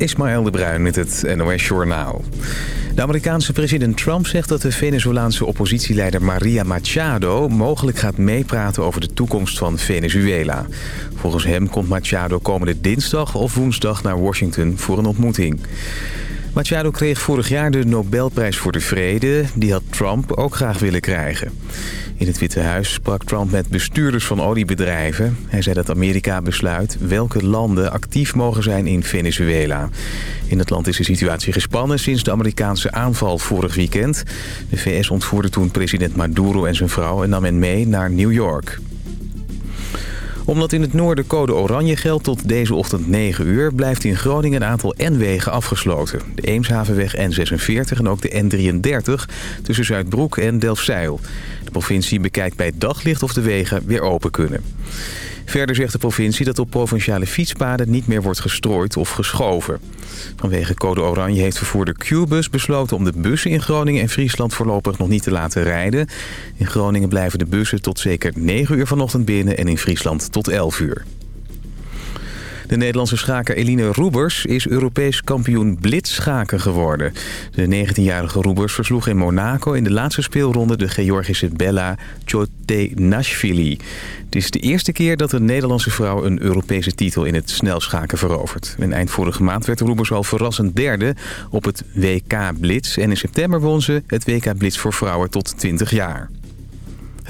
Ismaël de Bruin met het NOS Journaal. De Amerikaanse president Trump zegt dat de Venezolaanse oppositieleider Maria Machado... mogelijk gaat meepraten over de toekomst van Venezuela. Volgens hem komt Machado komende dinsdag of woensdag naar Washington voor een ontmoeting. Machado kreeg vorig jaar de Nobelprijs voor de Vrede. Die had Trump ook graag willen krijgen. In het Witte Huis sprak Trump met bestuurders van oliebedrijven. Hij zei dat Amerika besluit welke landen actief mogen zijn in Venezuela. In het land is de situatie gespannen sinds de Amerikaanse aanval vorig weekend. De VS ontvoerde toen president Maduro en zijn vrouw en nam hen mee naar New York omdat in het noorden code oranje geldt tot deze ochtend 9 uur... blijft in Groningen een aantal N-wegen afgesloten. De Eemshavenweg N46 en ook de N33 tussen Zuidbroek en Delfzijl. De provincie bekijkt bij daglicht of de wegen weer open kunnen. Verder zegt de provincie dat op provinciale fietspaden niet meer wordt gestrooid of geschoven. Vanwege code oranje heeft vervoerder Qbus besloten om de bussen in Groningen en Friesland voorlopig nog niet te laten rijden. In Groningen blijven de bussen tot zeker 9 uur vanochtend binnen en in Friesland tot 11 uur. De Nederlandse schaker Eline Roebers is Europees kampioen blitzschaken geworden. De 19-jarige Roebers versloeg in Monaco in de laatste speelronde de Georgische Bella Chotenashvili. Het is de eerste keer dat een Nederlandse vrouw een Europese titel in het snelschaken verovert. En eind vorige maand werd Roebers al verrassend derde op het WK Blitz. En in september won ze het WK Blitz voor vrouwen tot 20 jaar.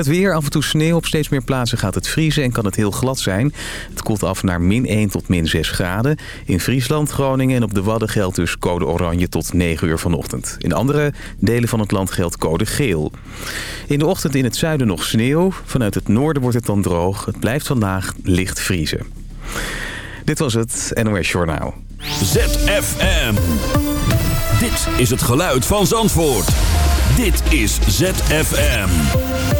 Het weer, af en toe sneeuw. Op steeds meer plaatsen gaat het vriezen en kan het heel glad zijn. Het koelt af naar min 1 tot min 6 graden. In Friesland, Groningen en op de Wadden geldt dus code oranje tot 9 uur vanochtend. In andere delen van het land geldt code geel. In de ochtend in het zuiden nog sneeuw. Vanuit het noorden wordt het dan droog. Het blijft vandaag licht vriezen. Dit was het NOS Journaal. ZFM. Dit is het geluid van Zandvoort. Dit is ZFM.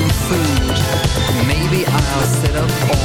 Some food. Maybe I'll set up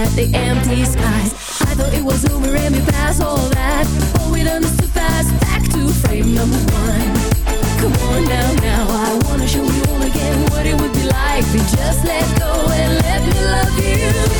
at the empty skies I thought it was over and we passed all that. Oh, we done this too fast. Back to frame number one. Come on now, now. I wanna show you all again What it would be like. If you just let go and let me love you.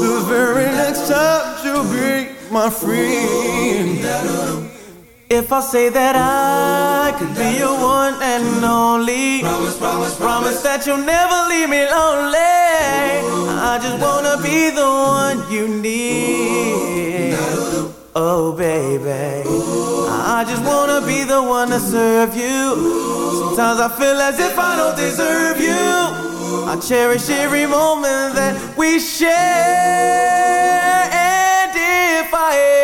the very next time you'll be my friend. If I say that I could be your one and only, promise, promise, promise that you'll never leave me lonely. I just wanna be the one you need. Oh, baby. I just wanna be the one to serve you. Sometimes I feel as if I don't deserve you. I cherish every moment that we share. And if I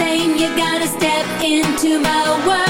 same. You gotta step into my world.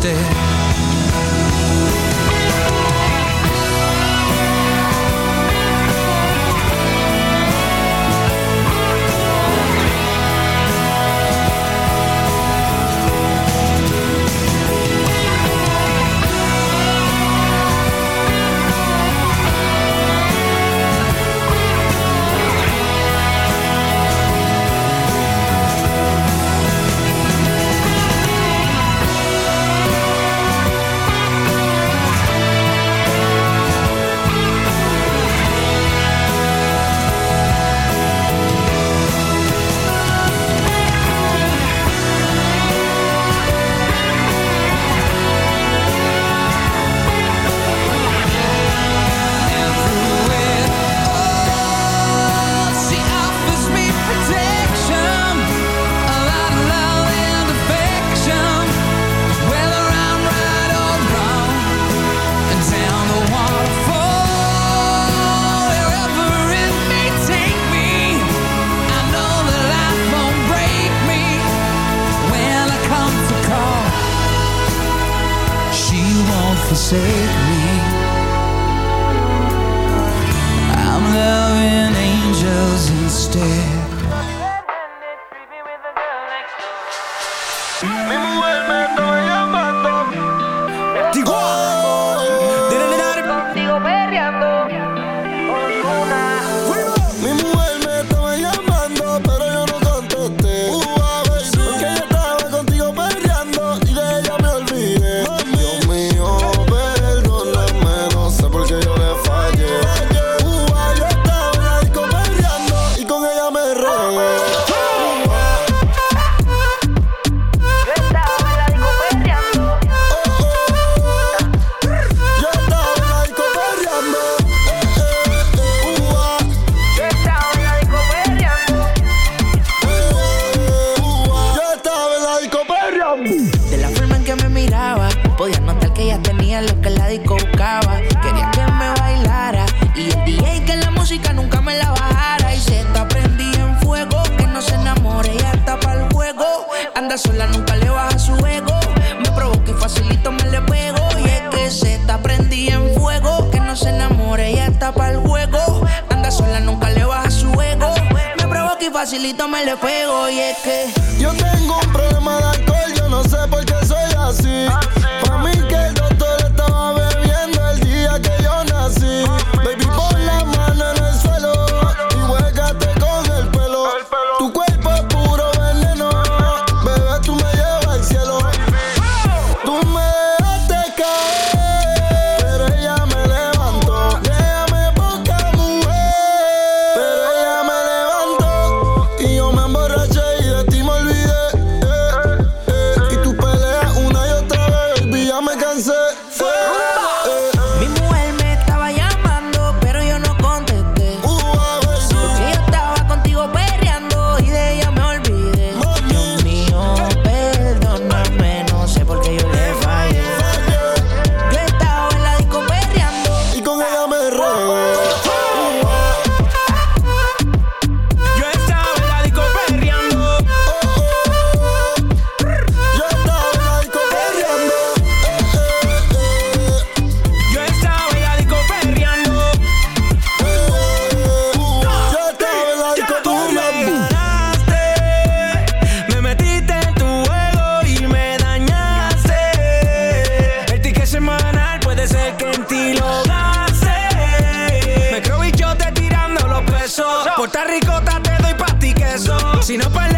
instead caucaba. Quería que me bailara y el DJ que la música nunca me la bajara. Y se prendí en fuego, que no se enamore y hasta para el juego. Anda sola, nunca le baja su ego. Me provoca y facilito me le pego. Y es que se prendí en fuego, que no se enamore y hasta para el juego. Anda sola, nunca le baja su ego. Me provoca y facilito me le pego. Y es que yo tengo un problema de alcohol, yo no sé por qué soy así. up, I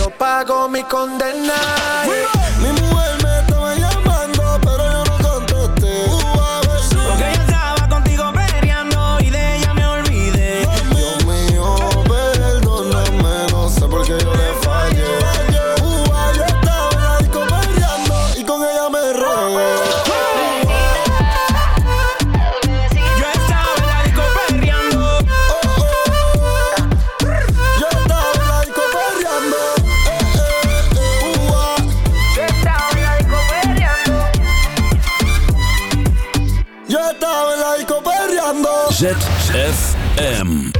yo pago mi condena. ZFM.